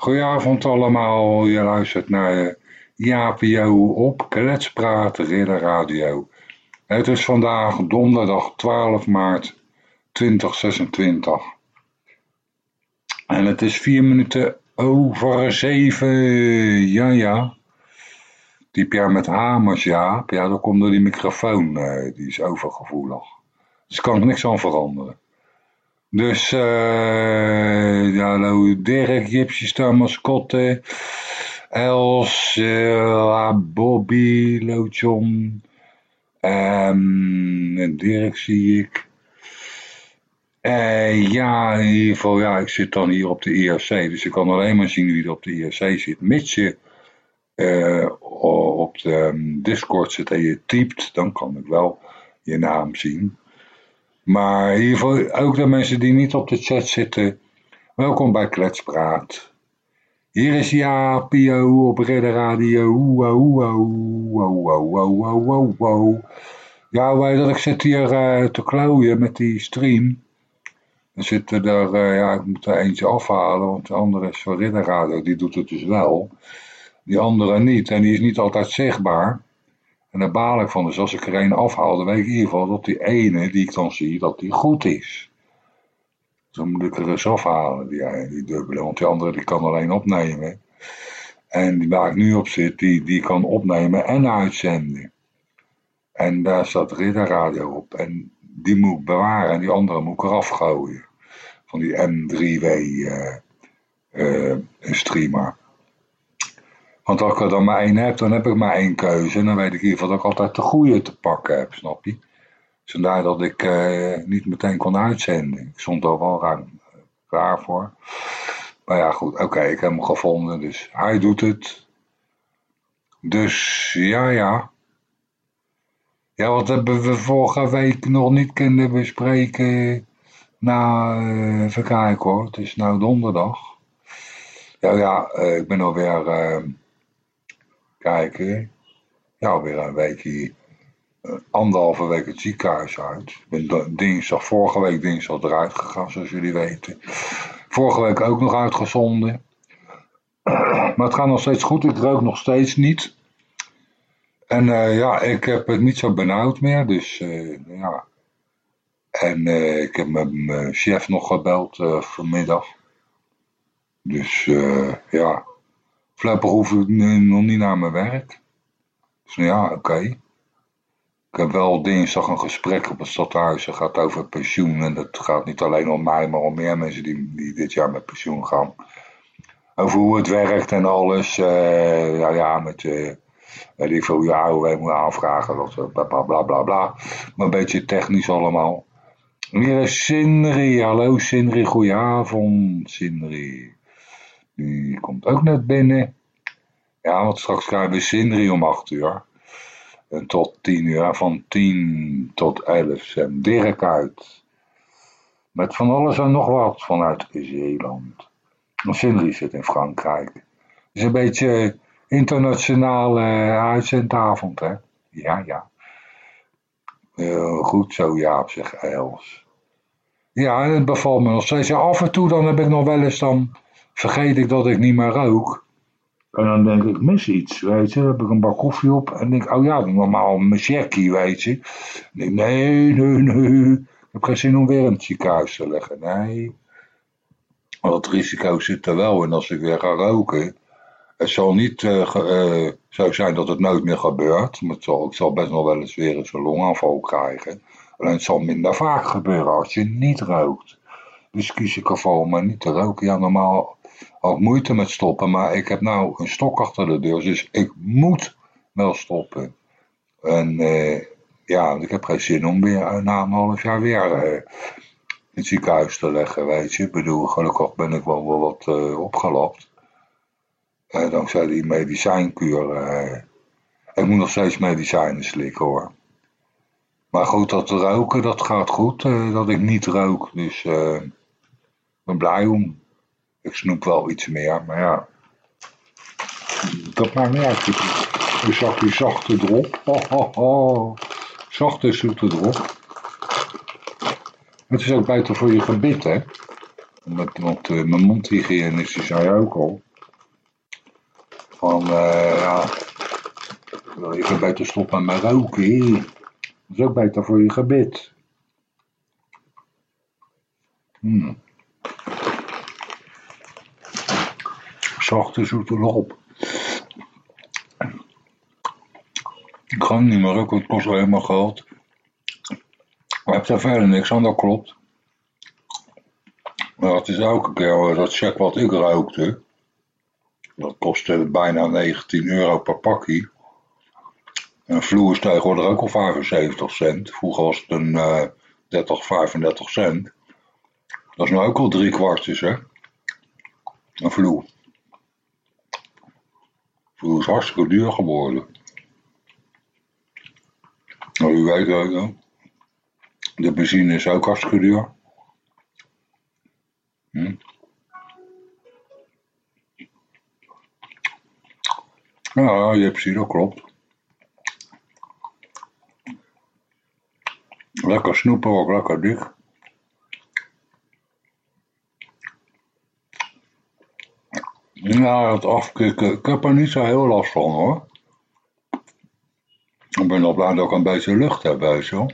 Goedenavond allemaal, je luistert naar JAPO op Kletspraat Ridder Radio. Het is vandaag donderdag 12 maart 2026. En het is vier minuten over zeven, ja ja. Diep jij met hamers, ja. Ja, dan komt door die microfoon, eh, die is overgevoelig. Dus kan ik niks aan veranderen. Dus, eh, ja, nou, Dirk, Gypsy Star, Mascotte, Els, uh, Bobby, Lojon, um, Dirk zie ik. Uh, ja, in ieder geval, ja, ik zit dan hier op de IRC, dus ik kan alleen maar zien wie er op de IRC zit. Mits je uh, op de um, Discord zit en je typt, dan kan ik wel je naam zien. Maar geval, ook de mensen die niet op de chat zitten, welkom bij Kletspraat. Hier is ja, Pio op Redder Radio. Wow, wow, wow, wow, wow. Ja, dat ik zit hier uh, te klooien met die stream. Dan zitten er, uh, ja, ik moet er eentje afhalen, want de andere is voor Ridder die doet het dus wel. Die andere niet, en die is niet altijd zichtbaar. En daar baal ik van. Dus als ik er een afhaal, dan weet ik in ieder geval dat die ene die ik dan zie, dat die goed is. Dus dan moet ik er eens afhalen, die, die dubbele. Want die andere die kan alleen opnemen. En die waar ik nu op zit, die, die kan opnemen en uitzenden. En daar staat Ridder Radio op. En die moet ik bewaren en die andere moet ik eraf gooien. Van die M3W uh, uh, streamer. Want als ik er dan maar één heb, dan heb ik maar één keuze. En dan weet ik in ieder geval dat ik altijd de goede te pakken heb, snap je? Vandaar dat ik uh, niet meteen kon uitzenden. Ik stond er wel ruim klaar voor. Maar ja, goed, oké, ik heb hem gevonden, dus hij doet het. Dus ja, ja. Ja, wat hebben we vorige week nog niet kunnen bespreken? Nou, uh, even kijken hoor, het is nou donderdag. Ja, ja, uh, ik ben alweer kijken. Ja, alweer een weekje, anderhalve week het ziekenhuis uit. Ik ben dinsdag, vorige week dinsdag eruit gegaan, zoals jullie weten. Vorige week ook nog uitgezonden. Maar het gaat nog steeds goed, ik rook nog steeds niet. En uh, ja, ik heb het niet zo benauwd meer, dus uh, ja. En ik heb mijn chef nog gebeld vanmiddag. Dus ja, Voorlopig hoef nog niet naar mijn werk. Dus nou ja, oké. Ik heb wel dinsdag een gesprek op het stadhuis. Het gaat over pensioen. En dat gaat niet alleen om mij, maar om meer mensen die, die dit jaar met pensioen gaan. Over hoe het werkt en alles. Uh, ja, ja, met uh, weet ik veel je AOW moet aanvragen. Dat, bla, bla, bla, bla, bla. Maar een beetje technisch allemaal. Hier Sindri. Hallo Sindri, goedenavond Sindri. Die komt ook net binnen. Ja, want straks krijgen we Sindri om 8 uur. En tot 10 uur, van 10 tot 11 zijn Dirk uit. Met van alles en nog wat vanuit Zeeland. Sindri zit in Frankrijk. Het is een beetje internationale uitzendavond, hè? Ja, ja. Heel goed zo, Jaap, zegt Els. Ja, het bevalt me nog steeds. af en toe dan heb ik nog wel eens dan vergeet ik dat ik niet meer rook. En dan denk ik, mis iets, weet je. Dan heb ik een bak koffie op en denk oh ja, normaal mijn checkie, weet je. nee, nee, nee. Ik heb geen zin om weer het ziekenhuis te leggen, nee. Maar dat risico zit er wel in als ik weer ga roken. Het zal niet uh, uh, zo zijn dat het nooit meer gebeurt. Maar ik zal best nog wel eens weer eens een longaanval krijgen. Alleen het zal minder vaak gebeuren als je niet rookt. Dus kies ik ervoor om niet te roken. Ja, normaal had moeite met stoppen, maar ik heb nou een stok achter de deur, dus ik moet wel stoppen. En uh, ja, ik heb geen zin om weer na een half jaar weer uh, in het ziekenhuis te leggen, weet je. Ik bedoel, gelukkig ben ik wel, wel wat uh, opgelapt. dankzij die medicijnkuur. ik moet nog steeds medicijnen slikken hoor. Maar goed, dat roken, dat gaat goed. dat ik niet rook, dus ik ben blij om. Ik snoep wel iets meer, maar ja. Dat maakt niet uit. Een zakje zachte drop. Oh, oh, oh. Zachte zoete drop. Het is ook beter voor je gebit, hè. Omdat, want uh, mijn mondhygiëne die zei ook al. van, eh, ja, wil je beter stoppen met roken? Dat is ook beter voor je gebit. Hmm. Zachte zoete op. Ik kan niet meer roken, het kost alleen maar geld. Maar heb daar verder niks aan, dat klopt. Maar het is elke keer dat check wat ik rookte. Dat kostte bijna 19 euro per pakje. En vloer is tegenwoordig ook al 75 cent. Vroeger was het een uh, 30, 35 cent. Dat is nu ook al drie kwartjes, hè? Een vloer. Vloer is hartstikke duur geworden. Nou, u weet ook, de benzine is ook hartstikke duur. Hm? Ja, je hebt gezien, dat klopt. Lekker snoepen, ook lekker dik. Ja, het afkicken. Ik heb er niet zo heel last van hoor. Ik ben al blij dat ik een beetje lucht heb, je wel.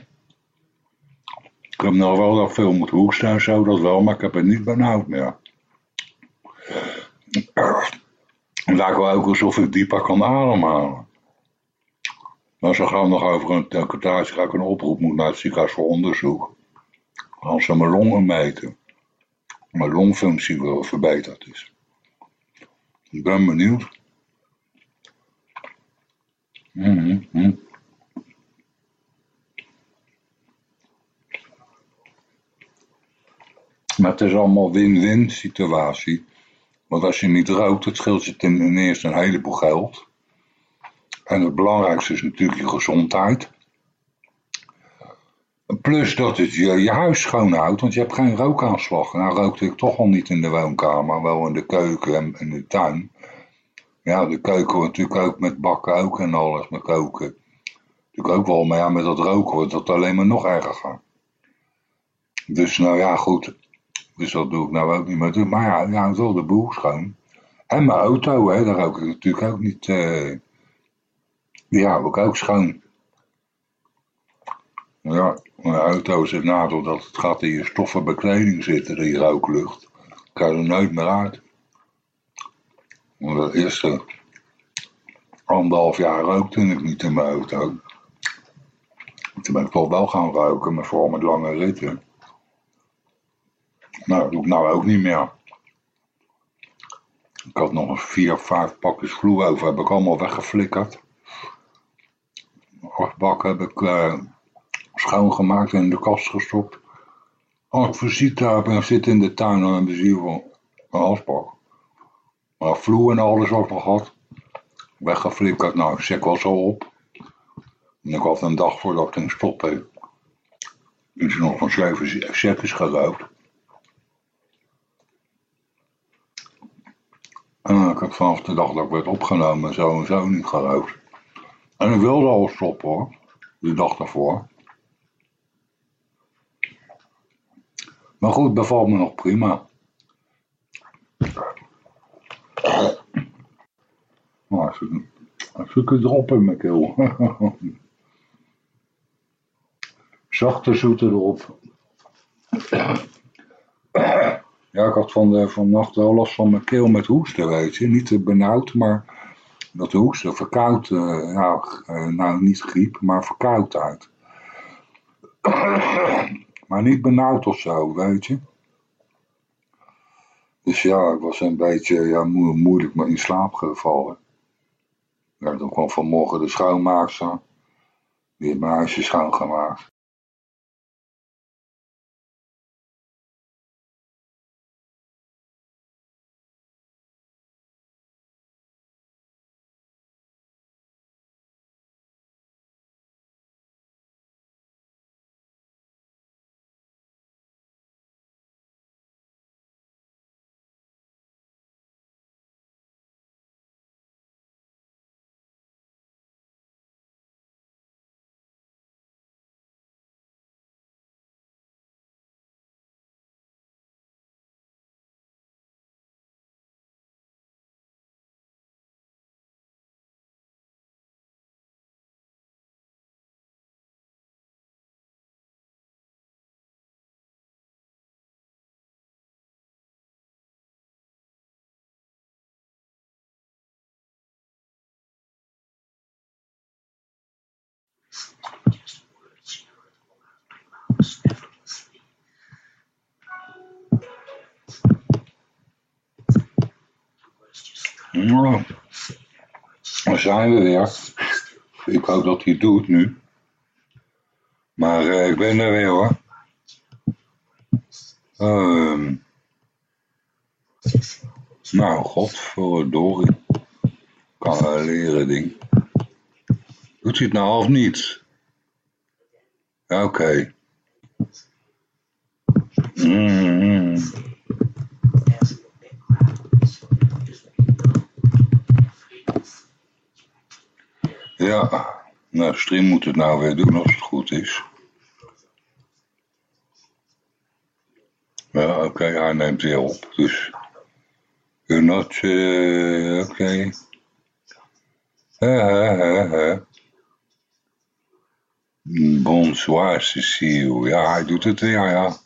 Ik heb nog wel dat veel moet hoesten en zo, dat wel, maar ik heb het niet benauwd meer. Het lijkt wel ook alsof ik dieper kan ademhalen. Maar ze gaan nog over een kwartaaltje ga ik een oproep moet naar het ziekenhuis voor onderzoek. Als ze mijn longen meten. Mijn longfunctie verbeterd is. Ik ben benieuwd. Mm -hmm. Maar het is allemaal win-win situatie. Want als je niet rookt, het scheelt je ten eerste een heleboel geld. En het belangrijkste is natuurlijk je gezondheid. Plus dat het je, je huis schoonhoudt, want je hebt geen rookaanslag. Nou rookte ik toch al niet in de woonkamer, wel in de keuken en in de tuin. Ja, de keuken natuurlijk ook met bakken ook en alles, met koken. Natuurlijk ook wel, maar ja, met dat roken wordt dat alleen maar nog erger. Dus nou ja, goed. Dus dat doe ik nou ook niet meer. Maar ja, houdt wel de boel schoon. En mijn auto, hè, daar rook ik natuurlijk ook niet. Uh, die ik ook schoon. Ja, mijn auto is het nadeel dat het gat in je stoffen bekleding zit, die rooklucht. kan er nooit meer uit. Want de eerste anderhalf jaar rookte ik niet in mijn auto. Toen ben ik toch wel gaan roken, maar vooral met lange ritten. Nou, dat doe ik nou ook niet meer. Ik had nog een vier vijf pakjes vloer over, heb ik allemaal weggeflikkerd. Bakken heb ik uh, schoongemaakt en in de kast gestopt. Als ik visite heb en zit in de tuin, dan hebben ze hier van een asbak. Maar vloer en alles wat we weggeflikkerd. Nou, ik zet wel zo op. En ik had een dag voordat ik ging stoppen, is nog van zeven checkers gerookt. En ik heb vanaf de dag dat ik werd opgenomen zo en zo niet gerookt. En ik wilde al stoppen hoor, die dag daarvoor. Maar goed, bevalt me nog prima. Maar als ik, als ik een drop in mijn keel. Zachte zoete erop. Ja, ik had van de, vannacht wel last van mijn keel met hoesten, weet je. Niet benauwd, maar dat hoesten, verkoud. Uh, ja, uh, nou, niet griep, maar verkoudheid. Maar niet benauwd of zo, weet je. Dus ja, ik was een beetje ja, mo moeilijk maar in slaap gevallen. Ja, toen kwam vanmorgen de schoonmaakster. Die heeft mijn huisje schoongemaakt. Nou, daar zijn we weer. Ik hoop dat hij het doet nu. Maar uh, ik ben er weer hoor. Ehm nou, godverdorie. Kan wel leren ding. Doet hij het nou of niet? Oké. Okay. Mm -hmm. Ja, nou, stream moet het nou weer doen als het goed is. Ja, oké, hij neemt weer op, dus... You're not, uh, oké. Okay. Bonsoir, Cecile. Ja, hij doet het weer, ja.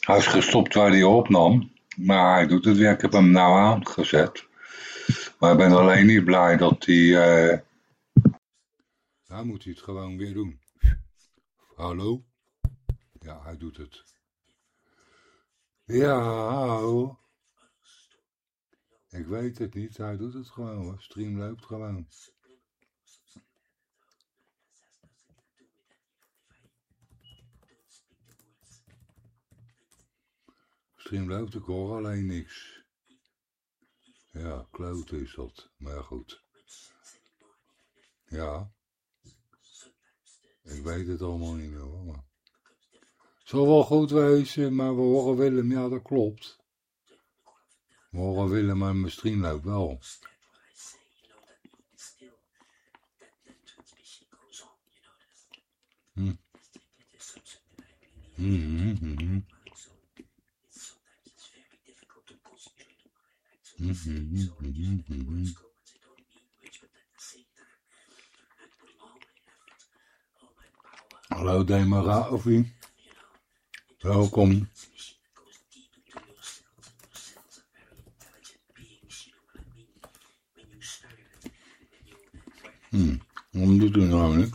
Hij is gestopt waar hij opnam. Maar hij doet het weer. Ik heb hem nou aangezet. Maar ik ben alleen niet blij dat hij... Nou moet hij het gewoon weer doen. Hallo? Ja, hij doet het. Ja, Ik weet het niet. Hij doet het gewoon. Stream loopt gewoon. Stream loopt, ik hoor alleen niks. Ja, kloot is dat. Maar goed. Ja. Ik weet het allemaal niet meer hoor. Maar... Zal wel goed wezen, maar we horen Willem, ja dat klopt. We horen Willem, maar stream loopt wel. Hm. Mm -hmm, mm -hmm. Hallo Demaravi. Welkom. Hmm, waarom doet u nou niet?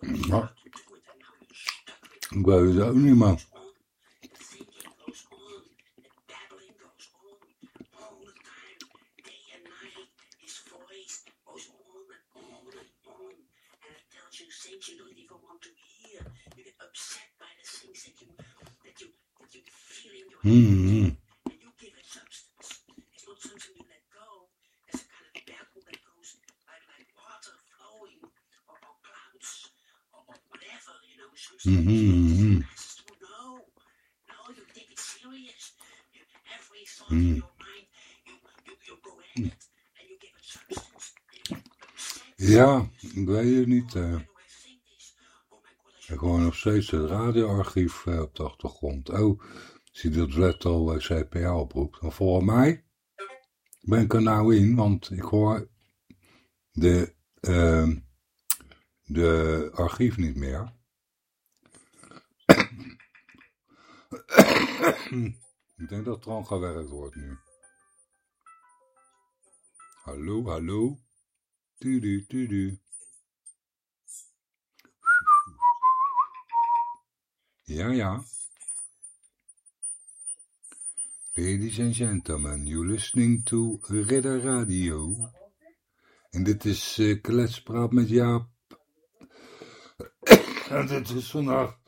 Ja. Ik weet het ook niet, man. Mm-hmm. Mm-hmm. Mm. Ja, ik weet het niet. Uh, ik het radioarchief uh, op de achtergrond. Oh, zie dat Let al uh, CPA oproept. Maar volgens mij ben ik er nou in, want ik hoor de, uh, de archief niet meer. ik denk dat er gewoon gewerkt wordt nu. Hallo, hallo. Tudu, tudu. Ja, ja. Ladies and gentlemen, you're listening to Ridder Radio. En dit is uh, Kletspraat met Jaap. en dit is vandaag...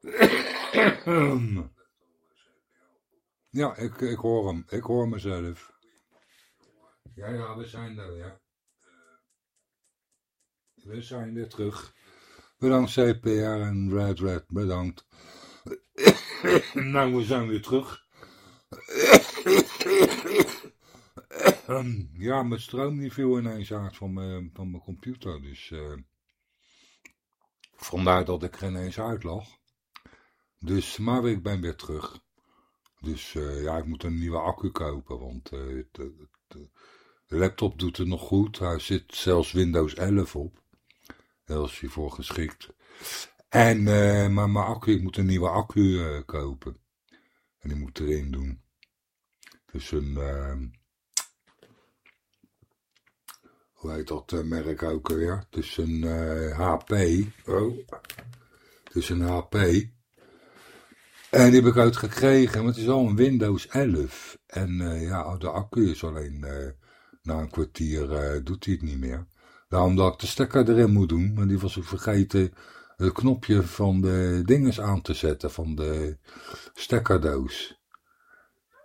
ja, ik, ik hoor hem. Ik hoor mezelf. Ja, ja, we zijn er, ja. We zijn weer terug. Bedankt CPR en Red Red, bedankt. nou, we zijn weer terug. ja, mijn stroom die viel ineens uit van mijn, van mijn computer. Dus uh, vandaar dat ik er ineens uit lag. Dus, maar ik ben weer terug. Dus uh, ja, ik moet een nieuwe accu kopen, want de, de, de, laptop doet het nog goed. Hij zit zelfs Windows 11 op. Daar is hij voor geschikt. En, maar mijn accu, ik moet een nieuwe accu kopen. En die moet erin doen. Dus een hoe heet dat uh, merk ook weer? Het is een HP. Oh, het is een HP. En die heb ik uitgekregen, maar het is al een Windows 11. En uh, ja, de accu is alleen uh, na een kwartier doet hij het niet meer. Daarom dat ik de stekker erin moet doen, maar die was ik vergeten het knopje van de dinges aan te zetten, van de stekkerdoos.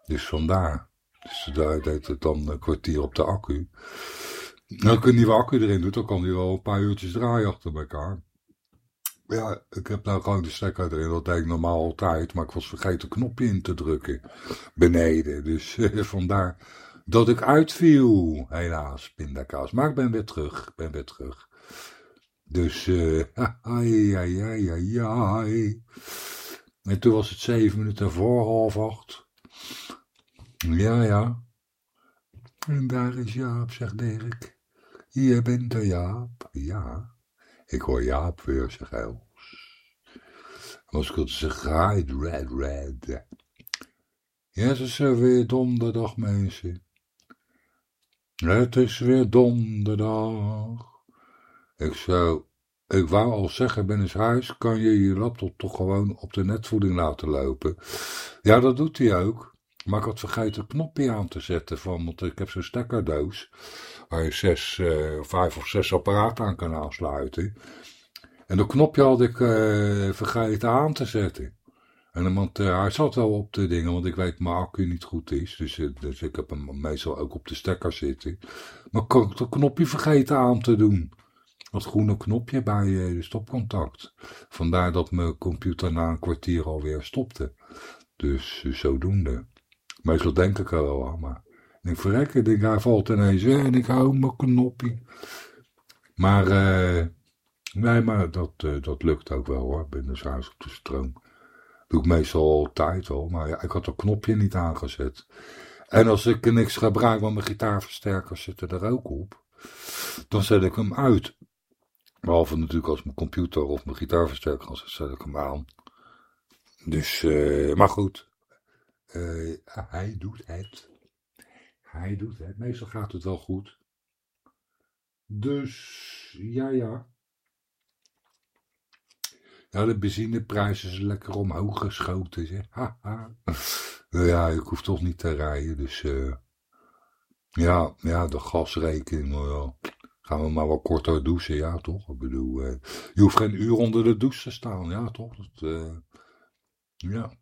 Dus vandaar. Dus daar deed het dan een kwartier op de accu. Nou, ik een nieuwe accu erin doet, dan kan hij wel een paar uurtjes draaien achter elkaar. Ja, ik heb nou gewoon de stekker erin, dat deed ik normaal altijd, maar ik was vergeten knopje in te drukken beneden. Dus vandaar dat ik uitviel, helaas, pindakaas. Maar ik ben weer terug, ik ben weer terug. Dus, uh, ai, ai, ai, ai. En toen was het zeven minuten voor half acht. Ja, ja. En daar is Jaap, zegt Dirk. Je bent er, Jaap. Ja. Ik hoor Jaap weer, zeg Els. Als ik het zeg, red, red. Ja, het is weer donderdag, mensen. Het is weer donderdag. Ik zou, ik wou al zeggen, eens huis, kan je je laptop toch gewoon op de netvoeding laten lopen. Ja, dat doet hij ook. Maar ik had vergeten een knopje aan te zetten, van, want ik heb zo'n stekkerdoos waar je zes, uh, vijf of zes apparaten aan kan aansluiten. En dat knopje had ik uh, vergeten aan te zetten. En want, uh, hij zat wel op de dingen, want ik weet dat mijn accu niet goed is. Dus, dus ik heb hem meestal ook op de stekker zitten. Maar ik had het knopje vergeten aan te doen. Dat groene knopje bij de stopcontact. Vandaar dat mijn computer na een kwartier alweer stopte. Dus zodoende. Meestal denk ik er wel aan, maar ik verrek, ik denk, hij valt ineens en ik hou mijn knopje. Maar, nee, maar dat, dat lukt ook wel hoor, binnen huis op de stroom. Doe ik meestal altijd al, maar ja, ik had dat knopje niet aangezet. En als ik niks gebruik, want mijn gitaarversterkers zitten er ook op, dan zet ik hem uit. Behalve natuurlijk als mijn computer of mijn gitaarversterker als zet ik hem aan. Dus, uh, maar goed, hij doet het. Hij doet het. Meestal gaat het wel goed. Dus, ja, ja. Ja, de benzineprijs is lekker omhoog geschoten, zeg. Haha. nou ja, ik hoef toch niet te rijden, dus... Uh, ja, ja, de gasrekening, nou. Gaan we maar wat korter douchen, ja toch? Ik bedoel, uh, je hoeft geen uur onder de douche te staan, ja toch? Dat, uh, ja.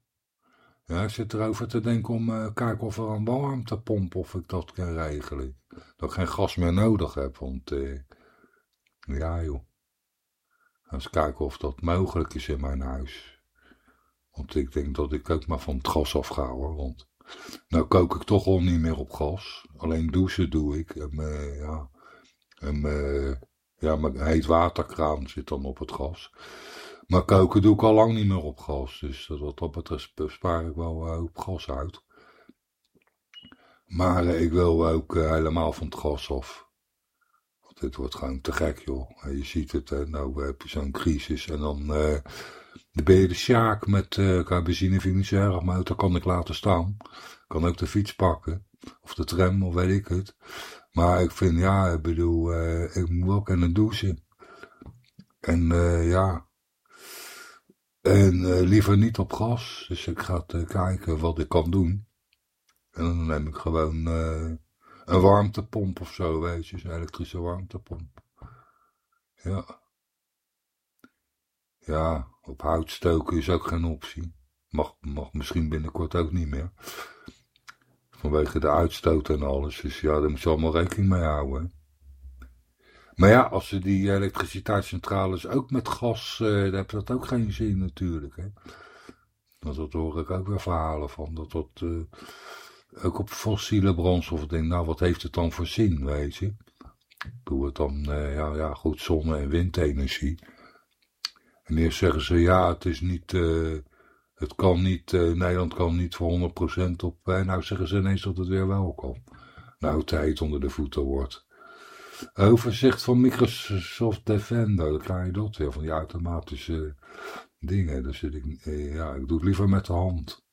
Ja, ik zit erover te denken om kijken of er een warmtepomp of ik dat kan regelen. Dat ik geen gas meer nodig heb, want ja joh. Eens kijken of dat mogelijk is in mijn huis. Want ik denk dat ik ook maar van het gas af ga hoor, want nou kook ik toch al niet meer op gas. Alleen douchen doe ik. En, ja, en, ja, mijn heet waterkraan zit dan op het gas. Maar koken doe ik al lang niet meer op gas. Dus wat dat betreft spaar ik wel op gas uit. Maar uh, ik wil ook uh, helemaal van het gas af. Dit wordt gewoon te gek, joh. je ziet het, nou heb je zo'n crisis. En dan, ben je de sjaak met qua benzine. Maar dat kan ik laten staan. Ik kan ook de fiets pakken. Of de tram, of weet ik het. Maar ik vind, ja, ik bedoel, ik moet wel kunnen douchen. En ja, en uh, liever niet op gas. Dus ik ga uh, kijken wat ik kan doen. En dan neem ik gewoon uh, een warmtepomp of zo, weet je, een elektrische warmtepomp. Ja. Ja, op hout stoken is ook geen optie. Mag, mag misschien binnenkort ook niet meer. Vanwege de uitstoot en alles. Dus ja, daar moet je allemaal rekening mee houden. Maar ja, als ze die elektriciteitscentrales ook met gas, uh, dan heeft dat ook geen zin natuurlijk. Hè. Want dat hoor ik ook weer verhalen van. Dat dat uh, ook op fossiele brandstof denk, nou wat heeft het dan voor zin, weet je. Doe het dan, uh, ja, ja goed, zonne- en windenergie. En eerst zeggen ze, ja, het is niet, het kan niet, Nederland kan niet voor 100% op, en nou zeggen ze ineens dat het weer wel kan. Nou, tijd onder de voeten wordt. Overzicht van Microsoft Defender, dan krijg je dat weer, van die automatische dingen. Dus ik, eh, ja, ik doe het liever met de hand.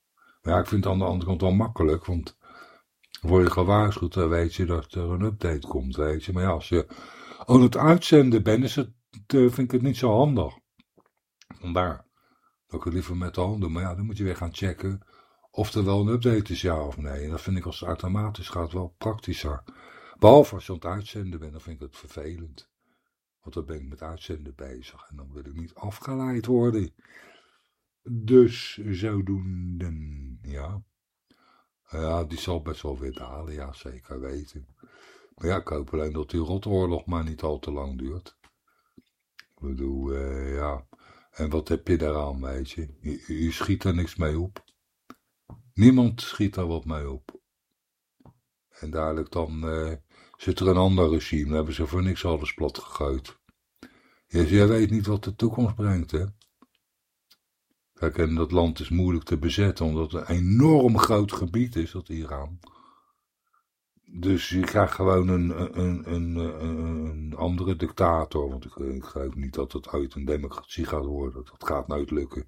Ja, ik vind het aan de andere kant wel makkelijk, want word je gewaarschuwd, dan weet je dat er een update komt, weet je. Maar ja, als je aan het uitzenden bent, is het, eh, vind ik het niet zo handig. Vandaar dat ik het liever met de hand doe. Maar ja, dan moet je weer gaan checken of er wel een update is, ja of nee. En dat vind ik als het automatisch gaat wel praktischer. Behalve als je aan het uitzenden bent, dan vind ik het vervelend. Want dan ben ik met uitzenden bezig en dan wil ik niet afgeleid worden. Dus zodoende, ja. Ja, die zal best wel weer dalen, ja, zeker weten. Maar ja, ik hoop alleen dat die rotoorlog maar niet al te lang duurt. Ik bedoel, uh, ja. En wat heb je daaraan, weet je? je? Schiet er niks mee op. Niemand schiet daar wat mee op. En dadelijk dan uh, zit er een ander regime, dan hebben ze voor niks alles plat gegooid. Jij weet niet wat de toekomst brengt, hè? Kijk, en dat land is moeilijk te bezetten, omdat het een enorm groot gebied is, dat Iran. Dus je krijgt gewoon een, een, een, een andere dictator, want ik, ik geloof niet dat het uit een democratie gaat worden. Dat gaat nooit lukken.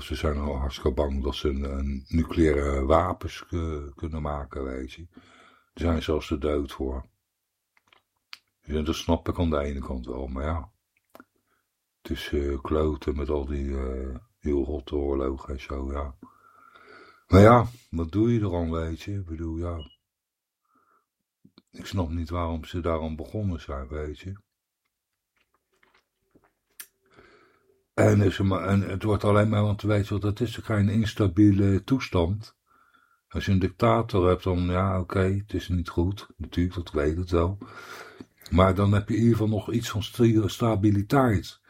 Ze zijn al hartstikke bang dat ze een, nucleaire wapens kunnen maken, weet je. Daar zijn zelfs de dood voor. Ja, dat snap ik aan de ene kant wel, maar ja. Uh, kloten met al die uh, heel rotte oorlogen en zo, ja. Maar ja, wat doe je er aan, weet je? Ik bedoel, ja. Ik snap niet waarom ze daarom begonnen zijn, weet je. En, is er het wordt alleen maar, want weet je dat is geen instabiele toestand. Als je een dictator hebt, dan ja, oké, het is niet goed. Natuurlijk, dat weet het wel. Maar dan heb je in ieder geval nog iets van stabiliteit.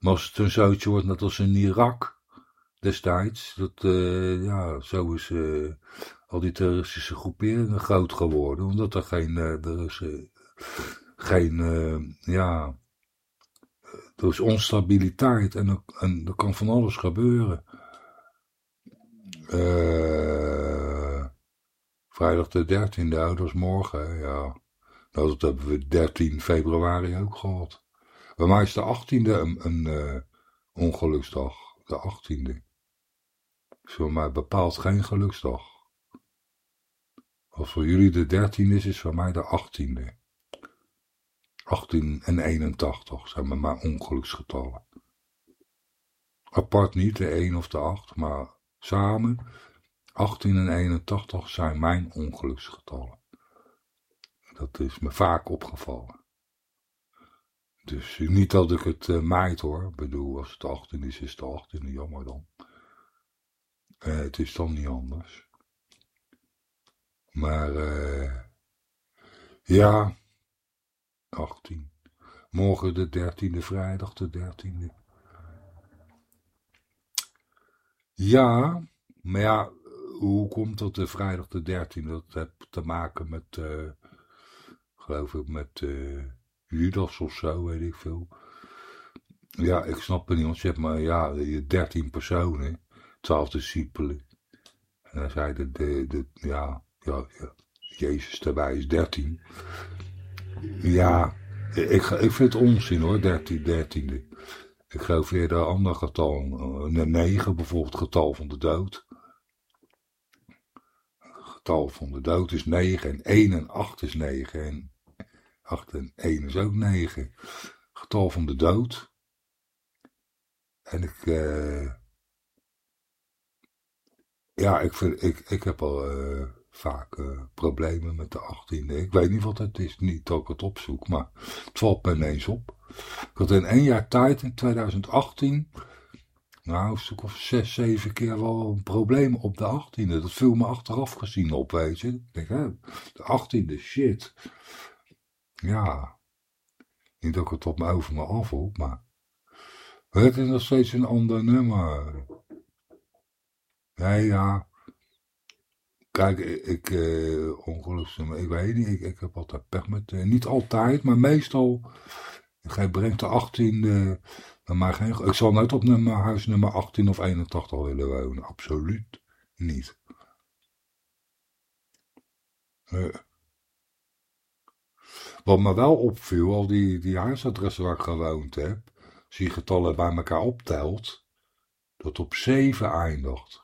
Maar als het een zoutje wordt, net als in Irak destijds, dat, uh, ja, zo is uh, al die terroristische groeperingen groot geworden, omdat er geen, uh, er is, geen, ja, er is onstabiliteit en er, en kan van alles gebeuren. vrijdag de 13e, dat is morgen, ja. Nou, dat hebben we 13 februari ook gehad. Bij mij is de 18e een, een uh, ongeluksdag. De 18e. Is voor mij bepaald geen geluksdag. Als voor jullie de 13e is, is voor mij de 18e. 18 en 81 zijn met mijn ongeluksgetallen. Apart niet de 1 of de 8, maar samen 18 en 81 zijn mijn ongeluksgetallen. Dat is me vaak opgevallen. Dus niet dat ik het uh, hoor. Ik bedoel, als het 18 is, is het 18. Jammer dan. Uh, het is dan niet anders. Maar uh, ja, 18. Morgen de 13e, vrijdag de 13e. Ja, maar ja, hoe komt dat de vrijdag de 13e? Dat heeft te maken met uh, geloof ik, met Judas of zo, weet ik veel. Ja, ik snap het niet, want maar ja, 13 personen, 12 discipelen. En dan zei de, de, de ja, ja, Jezus erbij is 13. Ja, ik, ik vind het onzin hoor, 13, 13e. Ik geloof eerder een ander getal, een 9 bijvoorbeeld, getal van de dood getal van de dood is 9 en 1 en 8 is 9 en 8 en 1 is ook 9. Getal van de dood. En ik, uh, ja, ik, vind, ik, ik heb al uh, vaak uh, problemen met de 18e. Ik weet niet wat het is, niet dat ik het opzoek, maar het valt me ineens op. Ik had in één jaar tijd, in 2018, nou, een stuk of zes, zeven keer wel een probleem op de 18e. Dat viel me achteraf gezien op, weet je. Ik denk, hè, de 18e, shit. Ja, niet dat ik het op me over me afvoel, maar het is nog steeds een ander nummer. Nee, ja. Kijk, ik, ongeluksnummer, ik weet niet, ik, heb altijd pech met, uh, niet altijd, maar meestal, gij brengt de 18e, maar geen, ik zal nooit op nummer, huis nummer 18 of 81 willen wonen, absoluut niet. Uh. Wat me wel opviel, al die, die huisadressen waar ik gewoond heb, als je getallen bij elkaar optelt, dat op 7 eindigt.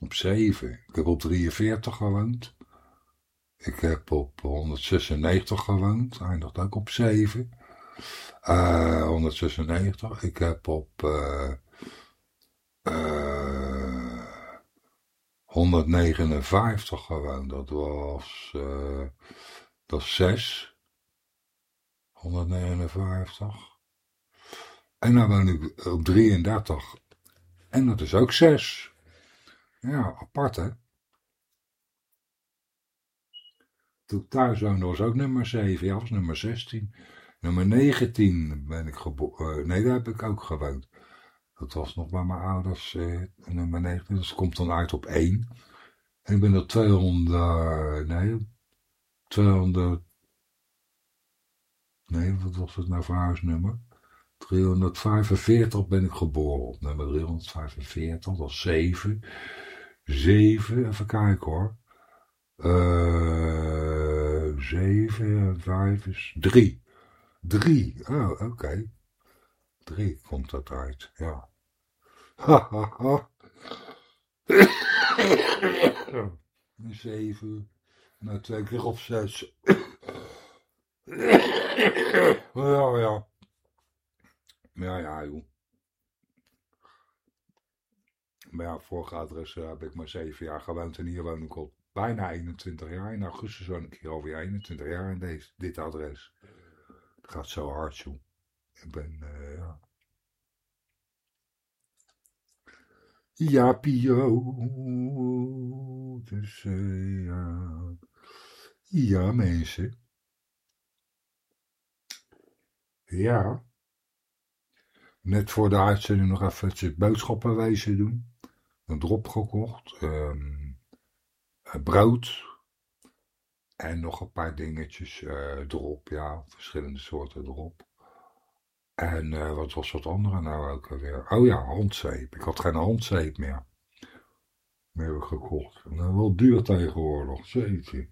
Op 7. Ik heb op 43 gewoond. Ik heb op 196 gewoond, eindigt ook op 7. Uh, 196. Ik heb op uh, uh, 159 gewoond. Dat was, dat is 6. 159. En dan woon ik op 33. En dat is ook 6. Ja, apart hè. Toen ik thuis woonde was ook nummer 7. Ja, was nummer 16. Nummer 19 ben ik geboren. Uh, nee, daar heb ik ook gewoond. Dat was nog bij mijn ouders. Uh, nummer 19. Dus komt dan uit op 1. En ik ben er 200. Nee, 200. Nee, wat was het nou voor huisnummer? 345 ben ik geboren op nummer 345, dat is 7. 7, even kijken hoor. Uh, 7 en 5 is 3. 3, oh oké. Okay. 3 komt dat uit, ja. Ha. 7, nou twee keer op 6. ja, ja. Ja, ja, joh. Maar ja, vorige adres uh, heb ik maar 7 jaar gewoond en hier woon ik al bijna 21 jaar. In augustus woon ik hier alweer 21 jaar in deze, dit adres. Het gaat zo hard, joh. Ik ben, uh, ja. Ja, Pio. Dus, uh, ja. Ja, mensen. Ja net voor de uitzending nog even boodschappen wezen doen. Een drop gekocht. Um, brood. En nog een paar dingetjes uh, erop. Ja, verschillende soorten erop. En uh, wat was dat andere nou ook alweer? Oh ja, handzeep. Ik had geen handzeep meer. Meer gekocht. En dat wel duur tegenwoordig, zeetje.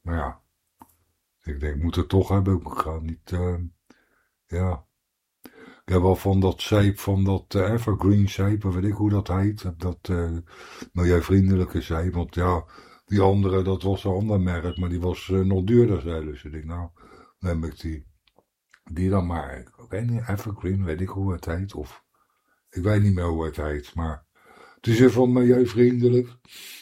Maar ja. Ik denk, ik moet het toch hebben. Ik ga niet... Uh, ja, ik heb wel van dat zeep, van dat uh, evergreen zeep, weet ik hoe dat heet. Dat uh, milieuvriendelijke zeep. Want ja, die andere, dat was een ander merk, maar die was nog duurder, zeiden ze. Ik denk, nou, neem ik die. Die dan maar. Oké, okay, evergreen, weet ik hoe het heet. Of, ik weet niet meer hoe het heet, maar... Het is even milieuvriendelijk.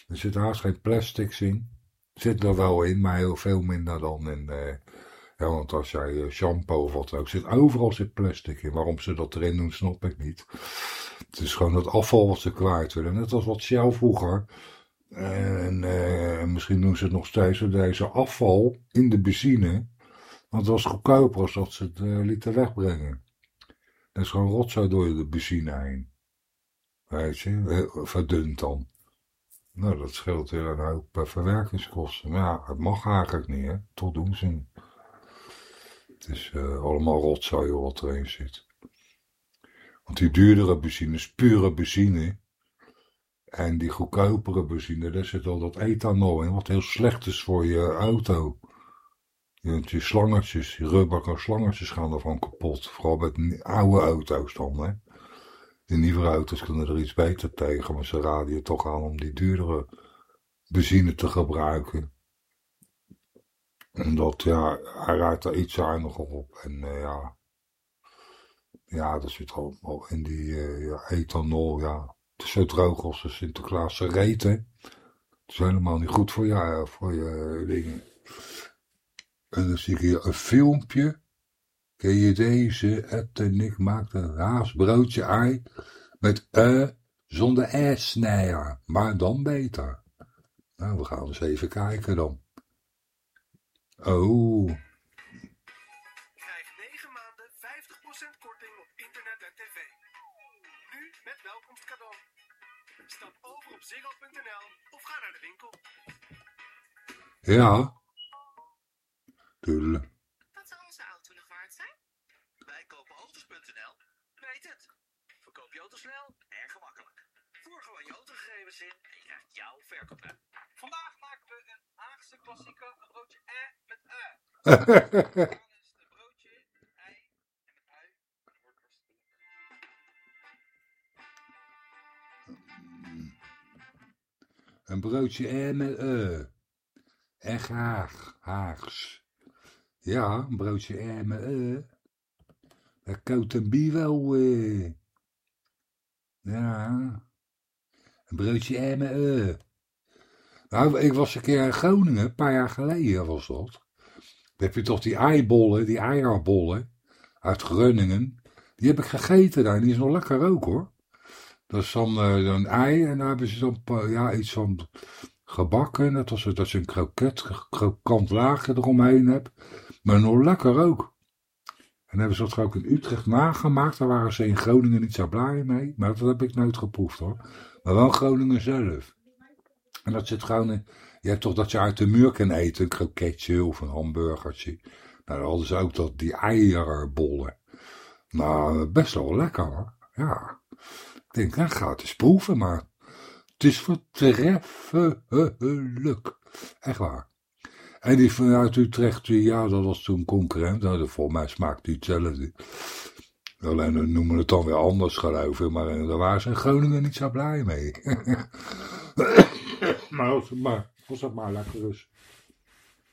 Er zit haast geen plastics in. Zit er wel in, maar heel veel minder dan in... Ja, want als jij eh, shampoo of wat ook zit, overal zit plastic in. Waarom ze dat erin doen, snap ik niet. Het is gewoon het afval wat ze kwijt willen. Net als wat Shell vroeger. En eh, misschien doen ze het nog steeds. Deze afval in de benzine. Want het was goedkoper als dat ze het uh, lieten wegbrengen. Dat is gewoon rotzooi door de benzine heen. Weet je, verdund dan. Nou, dat scheelt weer een hoop verwerkingskosten. Maar ja, het mag eigenlijk niet, hè. Tot doen het is allemaal rotzooi wat erin zit. Want die duurdere benzine is pure benzine. En die goedkopere benzine, daar zit al dat ethanol in, wat heel slecht is voor je auto. Die slangetjes, die rubberen slangetjes gaan ervan kapot. Vooral met oude auto's dan, hè. De nieuwe auto's kunnen er iets beter tegen, maar ze raden je toch aan om die duurdere benzine te gebruiken. En dat, ja, hij raakt er iets zuiniger op. En uh, ja, ja, dat zit allemaal in die ja, ethanol, ja. Het is zo droog als de Sinterklaas reten. is helemaal niet goed voor je, voor je dingen. En dan zie ik hier een filmpje. Ken je deze? Ed en ik maakten een raasbroodje ei met eh zonder S-snijer. Maar dan beter. Nou, we gaan eens even kijken dan. Oh. Krijg 9 maanden 50% korting op internet en tv. Nu met welkomstcadeau. Stap over op ziggo.nl of ga naar de winkel. Ja. Tuurlijk. Wat zal onze auto nog waard zijn? Wij kopen auto's.nl. Weet het. Verkoop je auto snel en gemakkelijk. Voer gewoon je autogegevens in en je krijgt jouw verkoopprijs. Vandaag maken we een Haagse klassieker, een broodje e met is het een broodje, ei en met ui. En dan wordt het hartstikke Een broodje en met eh. Echt Haag, Haags. Ja, een broodje en met eh. Dat koopt een bier eh. Ja. Een broodje en met eh. Nou, ik was een keer in Groningen, een paar jaar geleden was dat. Dan heb je toch die eibollen, die eierbollen uit Groningen. Die heb ik gegeten daar, die is nog lekker ook hoor. Dat is dan eh, een ei en daar hebben ze dan ja, iets van gebakken. Net als dat je een kroket, krokant laagje eromheen hebt. Maar nog lekker ook. En hebben ze dat ook in Utrecht nagemaakt. Daar waren ze in Groningen niet zo blij mee. Maar dat heb ik nooit geproefd hoor. Maar wel Groningen zelf. En dat zit gewoon in... Je hebt toch dat je uit de muur kan eten. Een kroketje of een hamburgertje. Nou, dan hadden ze ook dat, die eierbollen. Nou, best wel lekker hoor. Ja. Ik denk, nou, ga het eens proeven, maar het is voortreffelijk. Echt waar. En die vanuit Utrecht, ja, dat was toen concurrent. Nou, volgens mij smaakt die hetzelfde. Alleen dan noemen we het dan weer anders, geloof ik. Maar eh, daar waren ze in Groningen niet zo blij mee. maar als het maar, als het maar lekker is.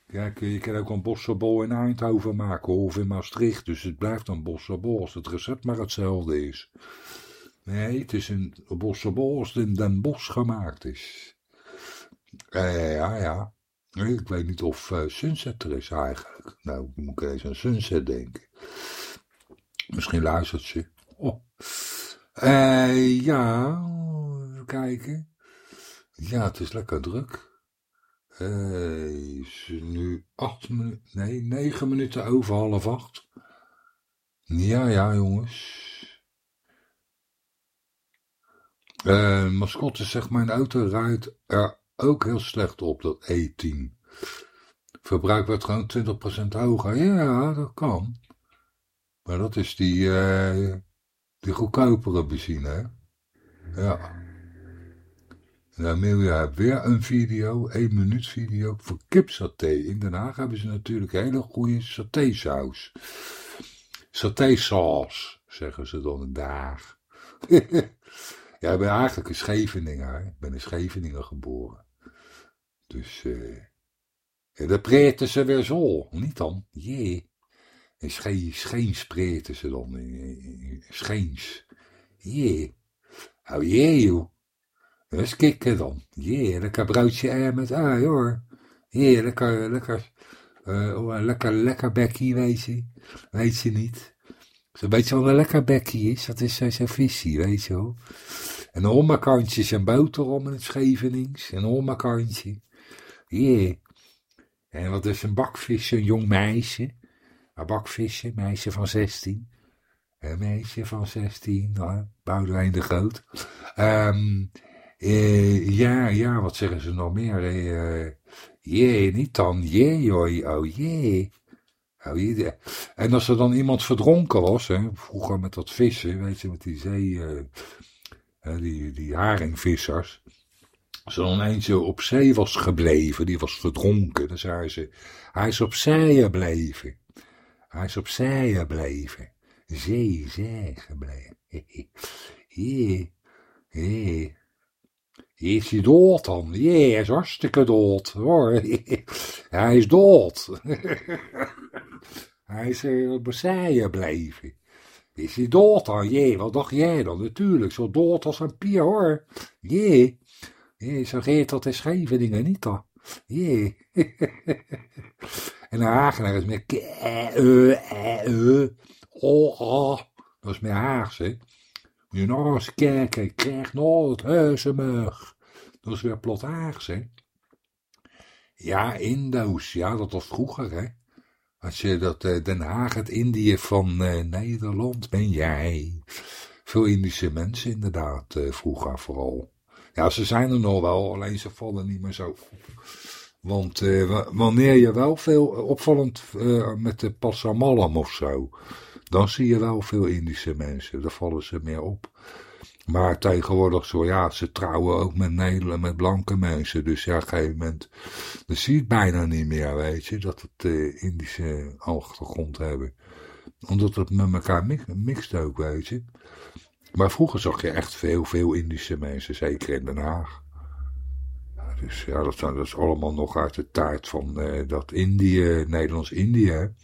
Kijk, je kan ook een bossenbol in Eindhoven maken of in Maastricht. Dus het blijft een bossenbol als het recept maar hetzelfde is. Nee, het is een bossenbol als het in Den Bosch gemaakt is. Eh, ja, ja. Ik weet niet of eh, Sunset er is eigenlijk. Nou, moet ik eens aan Sunset denken. Misschien luistert ze. Oh. Eh, ja, even kijken. Ja, het is lekker druk. Eh, is nu acht minuten, nee, negen minuten over half acht. Ja, ja, jongens. Eh, mascotte zegt, mijn auto rijdt er ook heel slecht op, dat E10. Verbruik werd gewoon 20% hoger. Ja, dat kan. Maar dat is die, eh, die goedkopere benzine? Ja. En Amelia heeft weer een video, 1 minuut video, voor kipsaté. In Den Haag hebben ze natuurlijk een hele goede satésaus. Satésaus, zeggen ze dan in Den Haag. ja, ik ben eigenlijk een Scheveninger. Ik ben in Scheveningen geboren. Dus, eh... ja, dat preten ze weer zo. Niet dan? Jee. Schee, Scheens preten ze dan. Scheens. Jee. Oh jee, joh. Dat is kikken dan. Jee, lekker broodje ei met ui, hoor. Jee, lekker, lekker, eh, oh, een lekker, lekker bekkie, weet je. Weet je niet. Zo'n beetje wat een lekker bekkie is, dat is zo'n zo visie, weet je wel. En hommakantjes en boterham in het Schevenings. Een hommakantje. Jee. En wat is een bakvisje, een jong meisje. Een bakvisje, meisje van 16. Een meisje van 16, nou, Boudewijn de Groot. Ehm eh, ja, ja, wat zeggen ze nog meer? eh jee, niet dan, jee, joh, oh jee. Oh. En als er dan iemand verdronken was, hè, vroeger met dat vissen, weet je, met die zee, eh, die, die haringvissers. Er dan op zee was gebleven, die was verdronken, dan zeiden ze, hij is op zee gebleven. Hij is op zee gebleven. Zee, zee gebleven. Jee, jee. Is hij dood dan? Jee, hij is hartstikke dood, hoor. hij is dood. hij is er op zee gebleven. Is hij dood dan? Jee, wat dacht jij dan? Natuurlijk, zo dood als een pier, hoor. Jee. Jee, zo geeft dat in Scheveningen niet toch? Jee. en Hagenaar is meer ke, eh, eh. Oh, oh. Dat is meer Haags, hè. Moet je nog eens kijken, ik krijg nooit huizenmug. Dat is weer plot Haags, hè. Ja, Indo's, ja, dat was vroeger, hè. Als je dat eh, Den Haag, het Indië van eh, Nederland ben jij. Veel Indische mensen inderdaad, eh, vroeger vooral. Ja, ze zijn er nog wel, alleen ze vallen niet meer zo. Want eh, wanneer je wel veel opvallend eh, met de Passamallam of zo, dan zie je wel veel Indische mensen. Daar vallen ze meer op. Maar tegenwoordig zo, ja, ze trouwen ook met Nederland, met blanke mensen. Dus ja, op een gegeven moment, dat zie je het bijna niet meer, weet je, dat het uh, Indische achtergrond hebben. Omdat het met elkaar mix, mixt ook, weet je. Maar vroeger zag je echt veel, veel Indische mensen, zeker in Den Haag. Dus ja, dat, dat is allemaal nog uit de tijd van uh, dat Indië, Nederlands-Indië. En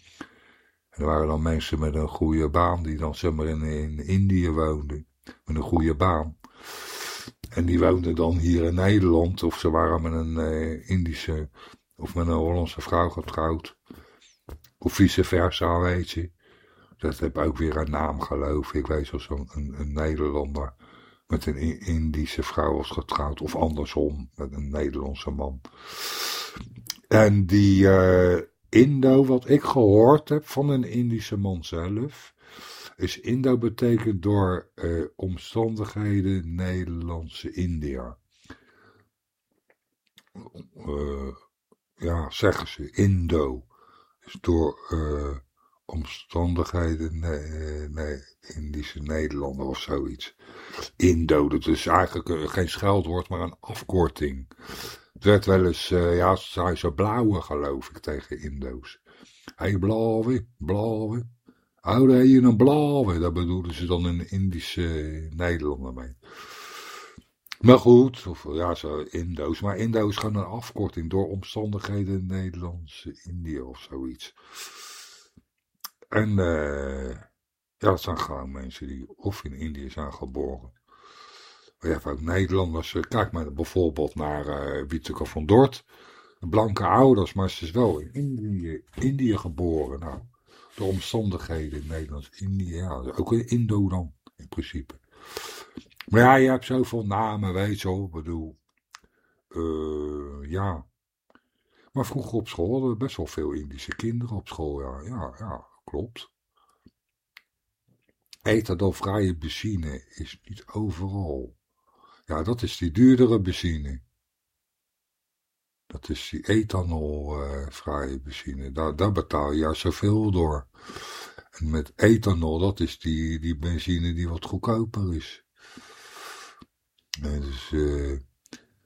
er waren dan mensen met een goede baan die dan zeg maar in, in Indië woonden met een goede baan. En die woonden dan hier in Nederland, of ze waren met een uh, Indische of met een Hollandse vrouw getrouwd. Of vice versa, weet je. Dat heb ook weer een naam geloof ik. weet zoals een, een, een Nederlander met een Indische vrouw was getrouwd. Of andersom, met een Nederlandse man. En die uh, Indo, wat ik gehoord heb van een Indische man zelf is Indo betekent door uh, omstandigheden Nederlandse India. Uh, ja, zeggen ze, Indo. Is door omstandigheden nee, nee, Indische Nederlander of zoiets. Indo, dat is eigenlijk geen scheldwoord, maar een afkorting. Het werd wel eens, ja, zei ze blauwe geloof ik tegen Indo's. Hé, hey, blauwe, blauwe. Oude hier een blauwe, daar bedoelden ze dan een Indische Nederlander mee. Maar goed, of ja, zo Indo's. Maar Indo is gewoon een afkorting door omstandigheden Nederlandse Indië of zoiets. En uh, ja, dat zijn gewoon mensen die of in Indië zijn geboren. Maar hebt ook Nederlanders. Kijk maar bijvoorbeeld naar uh, van Dort. Blanke ouders, maar ze is wel in Indië, geboren. Nou, de omstandigheden in Nederlands-Indië. Ja, ook in Indo dan, in principe. Maar ja, je hebt zoveel namen, weet je wel. Bedoel, ja. Maar vroeger op school hadden we best wel veel Indische kinderen op school, ja. Ja, ja klopt. Ethanolvrije benzine is niet overal. Ja, dat is die duurdere benzine. Dat is die ethanolvrije benzine. Daar, daar betaal je juist zoveel door. En met ethanol, dat is die, die benzine die wat goedkoper is. En dus, uh,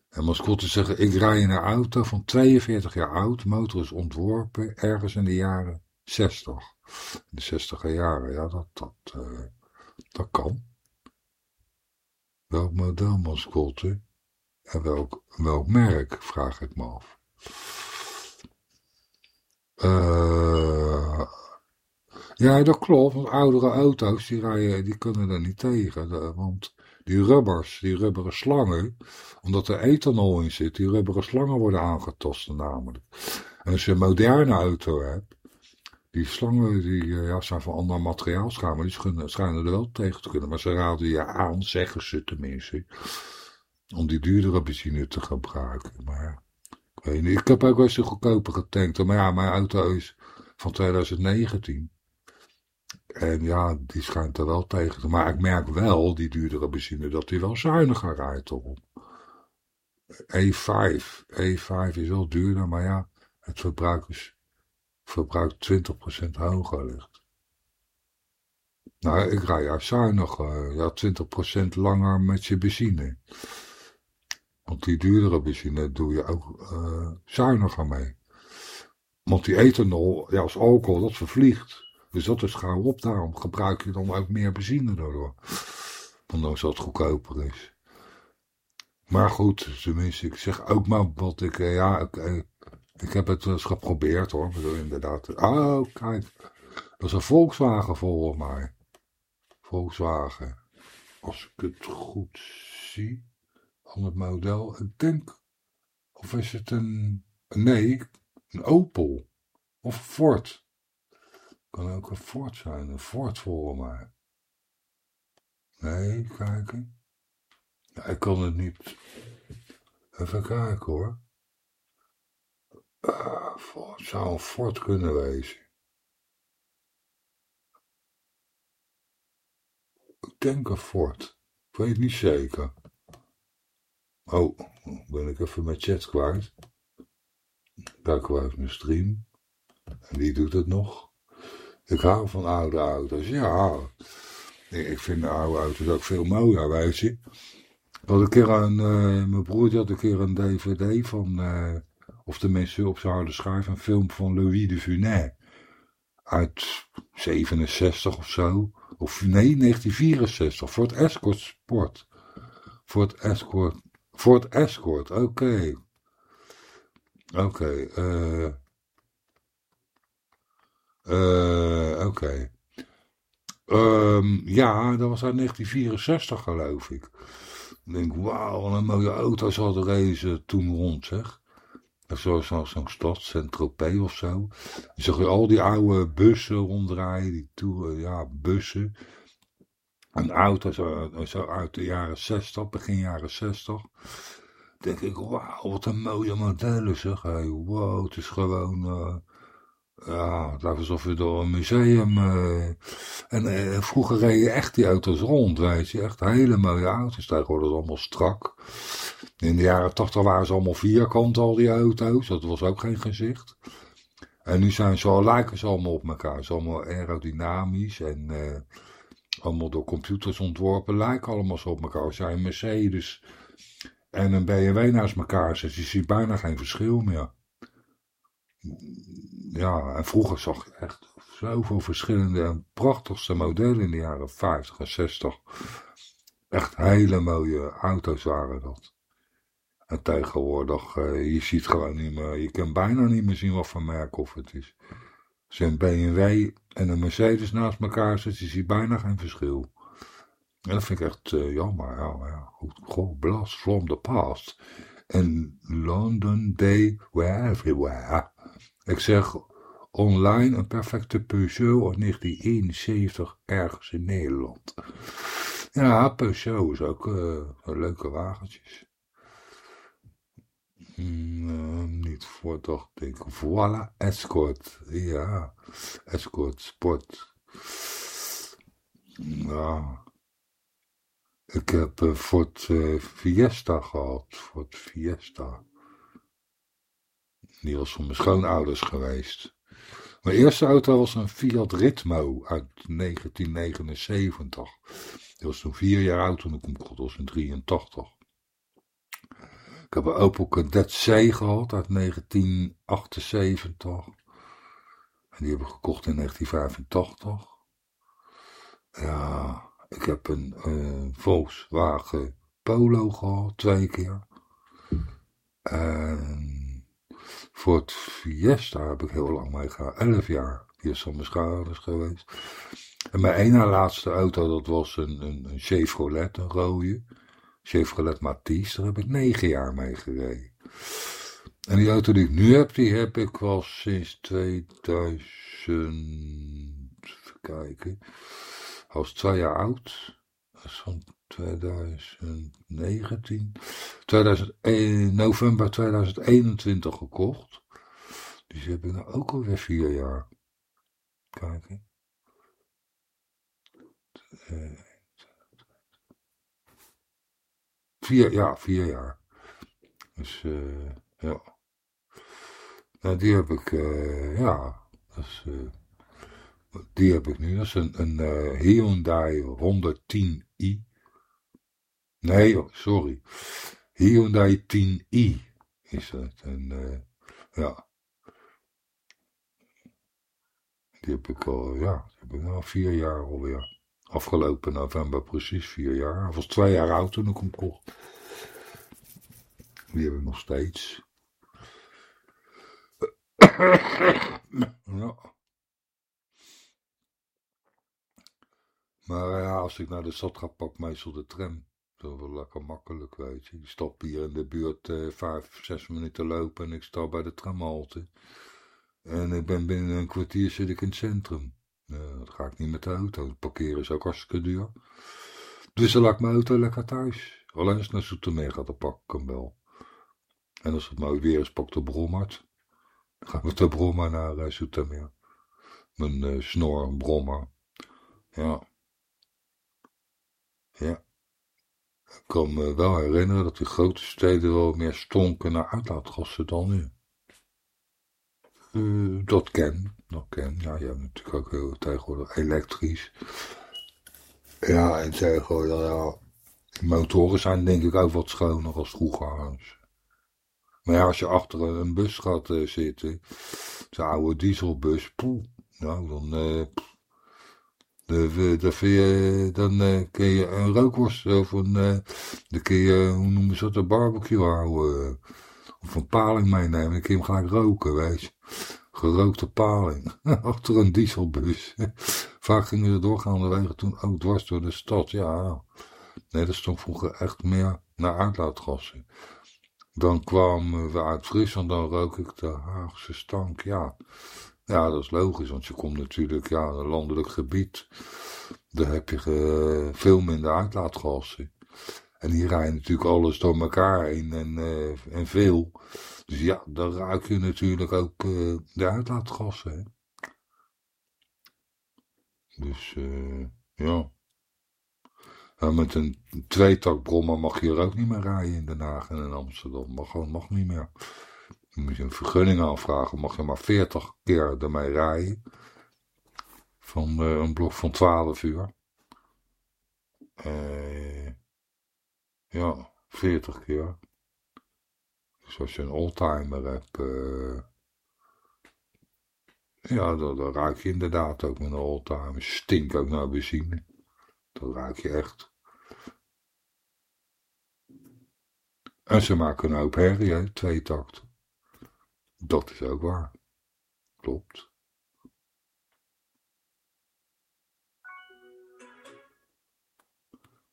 en te zeggen, ik rij in een auto van 42 jaar oud. Motor is ontworpen ergens in de jaren 60. In de 60 jaren, ja, dat, dat, uh, dat kan. Welk model, mascotte? En welk, welk merk, vraag ik me af. Uh, ja, dat klopt, want oudere auto's die, rijden, die kunnen er niet tegen. Want die rubbers, die rubberen slangen, omdat er ethanol in zit, die rubberen slangen worden aangetast namelijk. En als je een moderne auto hebt, die slangen die, ja, zijn van ander materiaal schijnen, die schijnen er wel tegen te kunnen. Maar ze raden je aan, zeggen ze tenminste om die duurdere benzine te gebruiken. Maar ik weet niet, ik heb ook wel eens een goedkoper getankt. Maar ja, mijn auto is van 2019. En ja, die schijnt er wel tegen te Maar ik merk wel, die duurdere benzine, dat die wel zuiniger rijdt op. E5. E5 is wel duurder, maar ja, het verbruik is verbruik 20% hoger ligt. Nou, ik rij juist zuinig, uh, ja, 20% langer met je benzine. Want die duurdere benzine doe je ook zuiniger mee. Want die ethanol, ja, als alcohol, dat vervliegt. Dus dat is gauw op. Daarom gebruik je dan ook meer benzine daardoor. Ondanks dat het goedkoper is. Maar goed, tenminste, ik zeg ook maar wat ik, uh, ja, ik, uh, ik heb het eens geprobeerd hoor. Inderdaad. Oh, kijk. Dat is een Volkswagen volgens mij. Volkswagen. Als ik het goed zie. Ander model. Ik denk, of is het een, nee, een Opel. Of een Ford. Kan ook een Ford zijn, een Ford volgens mij. Nee, kijken. Ja, ik kan het niet. Even kijken hoor. Het zou een Ford kunnen wezen. Ik denk een Ford. Ik weet niet zeker. Oh, ben ik even mijn chat kwijt. Kijk we mijn stream. En wie doet het nog? Ik hou van oude auto's. Ja, ik vind de oude auto's ook veel mooier, weet je. Ik had een keer een, uh, mijn broertje had een keer een dvd van, uh, of tenminste op zijn harde schijf, een film van Louis de Funès. Uit 67 of zo. Of nee, 1964. Ford Escort Sport. Ford Escort. Ford Escort, oké. Oké, okay, uh, uh, oké. Um, ja, dat was uit 1964 geloof ik. Ik denk, wauw, een mooie auto's hadden reizen toen rond, zeg. Zo'n zo stad, Saint-Tropez of zo. Dan zag je al die oude bussen ronddraaien, die ja, bussen. En auto's zo uit de jaren 60, begin jaren 60. denk ik, wauw, wat een mooie modellen zeg. Hey, wow, het is gewoon... Uh, ja, het lijkt alsof je door een museum... Uh, en uh, vroeger reed je echt die auto's rond, weet je. Echt hele mooie auto's. Tegenwoordig allemaal strak. In de jaren 80 waren ze allemaal vierkant, al die auto's. Dat was ook geen gezicht. En nu zijn ze lijken ze allemaal op elkaar. Ze allemaal aerodynamisch en uh, allemaal door computers ontworpen. Lijken allemaal zo op elkaar. Jij een Mercedes en een BMW naast elkaar zet, je ziet bijna geen verschil meer. Ja, en vroeger zag je echt zoveel verschillende en prachtigste modellen in de jaren 50 en 60. Echt hele mooie auto's waren dat. En tegenwoordig, uh, je ziet gewoon niet meer, je kan bijna niet meer zien wat voor merk of het is. Als een BMW en een Mercedes naast elkaar zet, je ziet bijna geen verschil. En dat vind ik echt uh, jammer. Ja, ja. Blast from the past. En London, they were everywhere. Ik zeg online een perfecte Peugeot uit 1971 ergens in Nederland. Ja, Peugeot is ook uh, leuke wagentjes. Mm, niet voor toch, denk ik. Voilà, Escort. Ja, Escort Sport. Ja. Ik heb uh, Ford uh, Fiesta gehad. Ford Fiesta. Die was van mijn schoonouders geweest. Mijn eerste auto was een Fiat Ritmo uit 1979. Die was toen vier jaar oud toen ik hem kocht, was in 83. Ik heb een Opel Kadett C gehad uit 1978. En die heb ik gekocht in 1985. Ja, ik heb een uh, Volkswagen Polo gehad, twee keer. En voor het Fiesta heb ik heel lang mee gehad, elf jaar. Die is van mijn schouders geweest. En mijn ene laatste auto, dat was een, een, een Chevrolet, een rode. Chevrolet Matisse, daar heb ik negen jaar mee gereden. En die auto die ik nu heb, die heb ik wel sinds 2000, even kijken, was twee jaar oud. Dat is van 2019, 2001, november 2021 gekocht. Dus die heb ik nou ook alweer vier jaar. Kijken. Uh, Vier, ja, vier jaar. Dus, uh, ja. Nou, die heb ik, uh, ja, dat is, uh, die heb ik nu. Dat is een, een Hyundai 110i. Nee, sorry. Hyundai 10i is het. En, ja. Die heb ik al, ja, die heb ik al vier jaar alweer. Afgelopen november precies vier jaar. Hij was twee jaar oud toen ik hem kocht. Die heb ik nog steeds. Maar ja, als ik naar de stad ga, pak meestal de tram. Dat is wel lekker makkelijk, weet je. Ik stap hier in de buurt eh, vijf, zes minuten lopen en ik sta bij de tramhalte. En ik ben binnen een kwartier zit ik in het centrum. Uh, dat ga ik niet met de auto. Parkeren is ook hartstikke duur. Dus dan laat ik mijn auto lekker thuis. Alleen als naar Zoetermeer ga, dan pak ik hem wel. En als het mooi weer is, pak ik de brommert. Dan ga ik met de brommer naar uh. Mijn uh, snor, brommer. Ja. Ja. Ik kan me wel herinneren dat die grote steden wel meer stonken naar uitlaatgassen dan nu. Uh, dat ken, dat ken. Ja, je hebt natuurlijk ook heel tegenwoordig elektrisch. Ja, en tegenwoordig, ja, motoren zijn denk ik ook wat schoner als vroeger. Maar ja, als je achter een bus gaat uh, zitten, zo'n oude dieselbus, poeh, nou, dan, uh, dan, je, dan uh, kun je een rookworst of een, dan kun je, hoe noemen ze dat, een barbecue houden. Of een paling meenemen, dan kun je hem gelijk roken, weet je. Gerookte paling, achter een dieselbus. Vaak gingen de doorgaande wegen toen ook dwars door de stad, ja. Nee, dat stond vroeger echt meer naar uitlaatgassen. Dan kwamen we uit Friesland, dan rook ik de Haagse stank, ja. Ja, dat is logisch, want je komt natuurlijk, ja, een landelijk gebied. Daar heb je veel minder uitlaatgassen. En hier rijdt natuurlijk alles door elkaar heen en, uh, en veel. Dus ja, dan ruik je natuurlijk ook uh, de uitlaatgassen. Hè? Dus uh, ja. Met een tweetakbrommer mag je er ook niet meer rijden in Den Haag en in Amsterdam. Mag gewoon mag niet meer. Dan moet je een vergunning aanvragen. Mag je maar 40 keer ermee rijden. Van een blok van 12 uur. Uh, ja, 40 keer. Dus als je een oldtimer hebt, uh, ja, dan, dan, ruik je inderdaad ook met een oldtimer. Stink ook naar benzine. Dat ruik je echt. En ze maken een hoop herrie, hè, twee takten. Dat is ook waar. Klopt.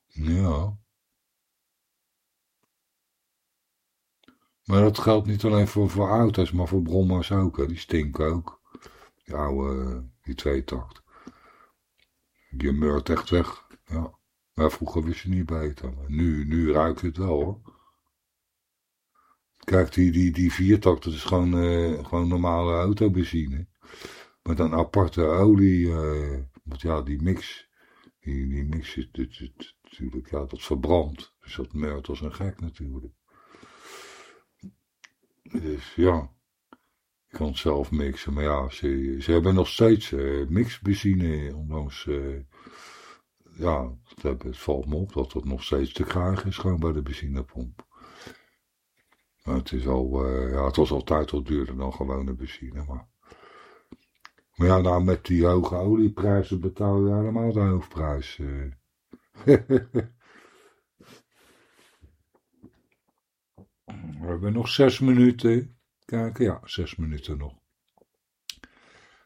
Ja. Maar dat geldt niet alleen voor, voor auto's, maar voor brommers ook. Hè. Die stinken ook. Die oude, die tweetakt. Die meurt echt weg. Ja. Maar vroeger wist je niet beter. Nu, nu ruikt het wel hoor. Kijk, die, die, die viertakt, dat is gewoon, uh, gewoon normale autobenzine. Met een aparte olie. Uh, want ja, die mix. Die, die mix is natuurlijk, ja, dat verbrandt. Dus dat meurt als een gek natuurlijk. Dus ja, ik kan het zelf mixen. Maar ja, ze, ze hebben nog steeds uh, mixbenzine. Ondanks, uh, ja, het, valt me op dat dat nog steeds te krijgen is gewoon bij de benzinepomp. Maar het, is al, uh, ja, het was altijd al duurder dan gewone benzine. Maar, maar ja, nou met die hoge olieprijzen betaal je helemaal de hoofdprijs. We hebben nog zes minuten. Kijken, ja, zes minuten nog.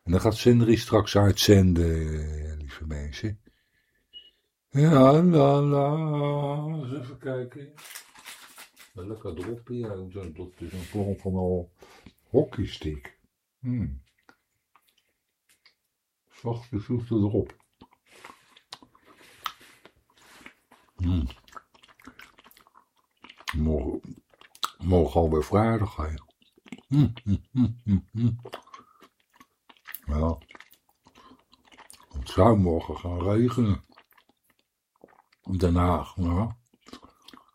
En dan gaat Sindri straks uitzenden, lieve mensen. Ja, la la. Even kijken. Een lekker dropje. Dat is een vorm van al hockeystick. Hmm. Zachte zoete erop. Hmm. Morgen mogen alweer vrijdag gaan. Hm, hm, ja. Het zou morgen gaan regenen. Den Haag, ja.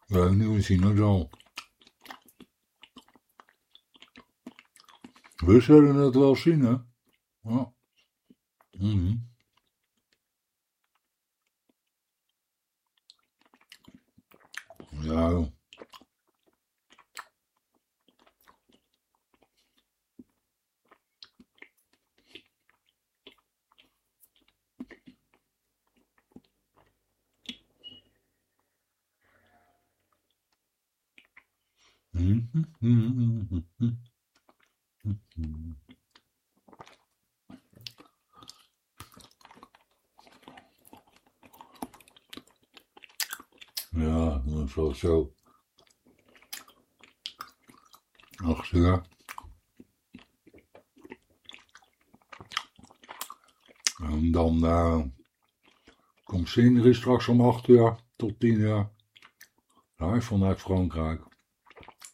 Ja, nu zien het al. We zullen het wel zien, hè. Ja. Mm -hmm. Ja, Ja. Wel zo. Acht uur. En dan uh, komt Sindri straks om 8 uur tot 10 uur. Live vanuit Frankrijk.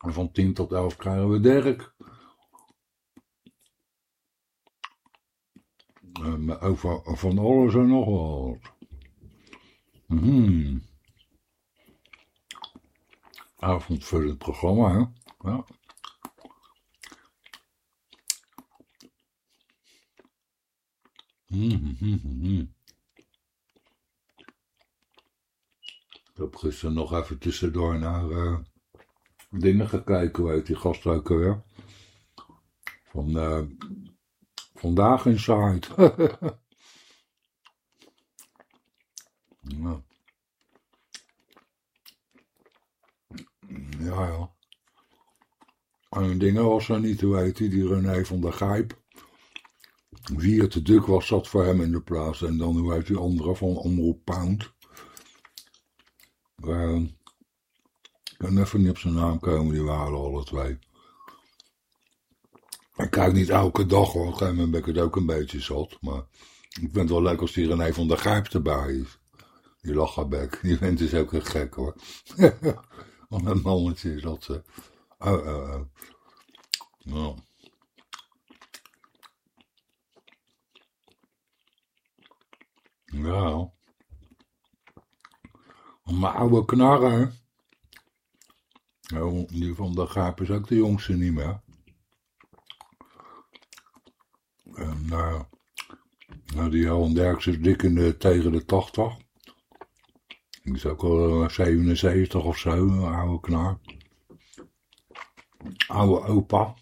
En van 10 tot 11 krijgen we Dirk. Over van alles en nog wat. Mm. Avondvullend programma, hè? Ja. Mm -hmm. Ik heb gisteren nog even tussendoor naar uh, dingen gekeken, weet die gast weer. Van uh, Vandaag Inside. ja. Ja, ja. En dingen was er niet, hoe heet die, die René van der Gijp. Wie het te duk was, zat voor hem in de plaats. En dan, hoe heet die andere van Omroep Pound. Kan even niet op zijn naam komen, die waren alle twee. Ik kijk niet elke dag hoor, op een gegeven moment ben ik het ook een beetje zat. Maar ik vind het wel leuk als die René van der Gijp erbij is. Die lachabek, die vindt is ook een gek hoor. Want een mannetje is dat ze. Oh, oh, oh. Nou. Ja. Mijn oude knarren. Nou, die van de Gaap is ook de jongste niet meer. En uh, nou, die Johan Derks is dik in de, tegen de 80. Die is ook al 77 of zo, een oude knar. Oude opa.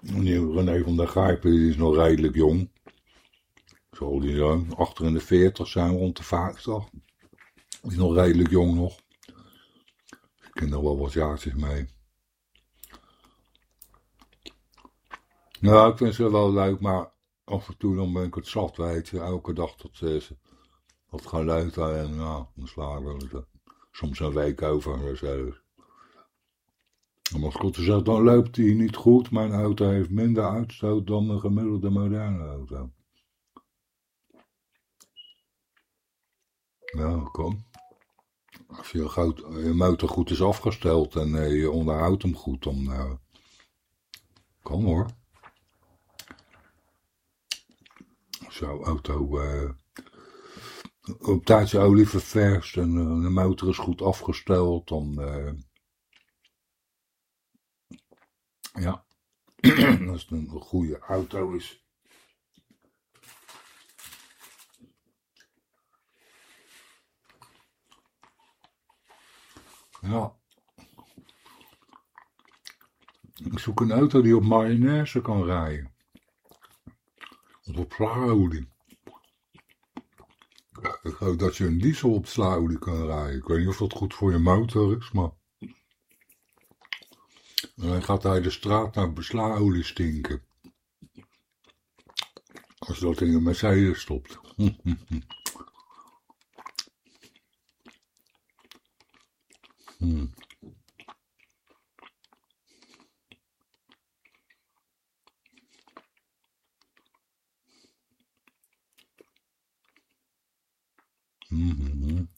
Die René van der Gijpen is nog redelijk jong. Zal die dan achter in de 40 zijn, rond de 50. Die is nog redelijk jong nog. Ik ken er wel wat jaartjes mee. Nou, ik vind ze wel leuk, maar af en toe dan ben ik het zat, weet je. Elke dag tot ze dat geluid en ja, dan slagen we soms een week over. En als Kotte zegt, dan loopt hij niet goed. Mijn auto heeft minder uitstoot dan een gemiddelde moderne auto. Ja, kom. Als je, je motor goed is afgesteld en uh, je onderhoudt hem goed, dan uh, kan hoor. Jouw auto uh, op tijd je olie ververst en de motor is goed afgesteld, dan ja, als het een goede auto is. Ja. Ik zoek een auto die op mayonaise kan rijden. Of op slaolie. Ik hoop dat je een diesel op slaolie kan rijden. Ik weet niet of dat goed voor je motor is, maar... En dan gaat hij de straat naar beslaolie stinken. Als dat in een Mercedes stopt. hmm. Mm-hmm.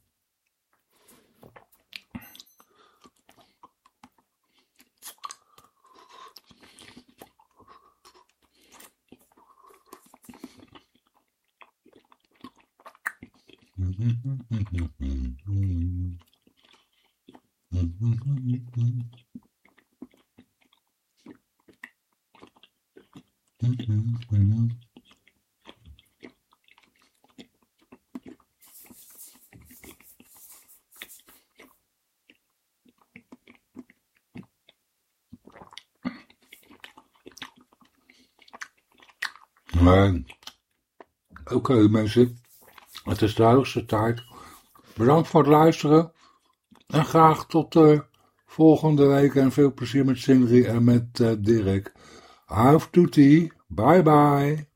Oké okay, mensen, het is de hoogste tijd. Bedankt voor het luisteren. En graag tot uh, volgende week. En veel plezier met Sindri en met uh, Dirk. Houf toetie. Bye bye.